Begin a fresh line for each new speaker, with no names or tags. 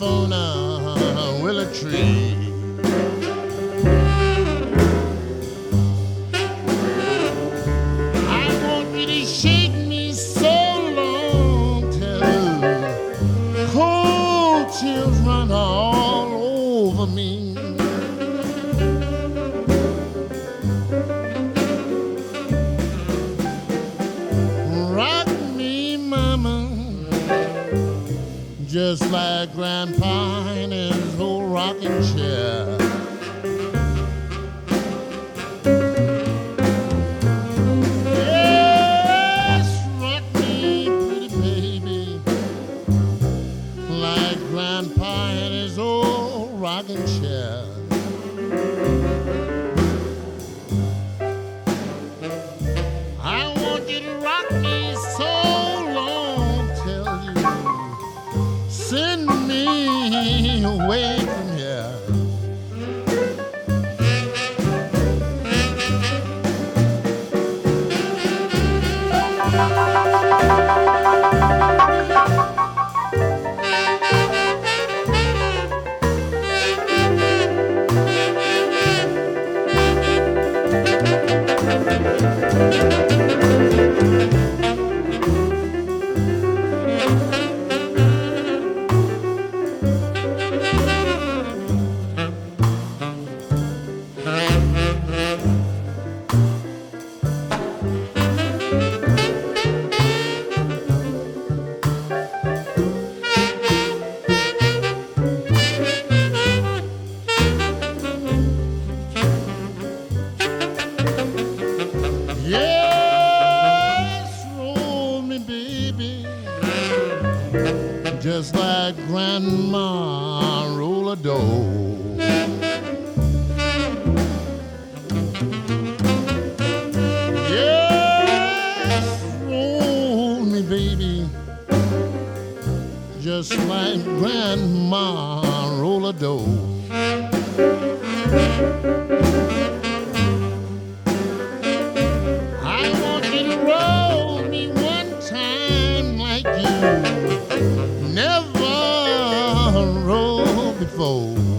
a leaf on a willow tree. Just like Grandpa in his old rocking chair. Yes, rock me, pretty baby, like in his old rocking chair. Away from here. Yes, just like grandma roll a dough. Yes, roll me, baby, just like grandma roll a dough. Fold.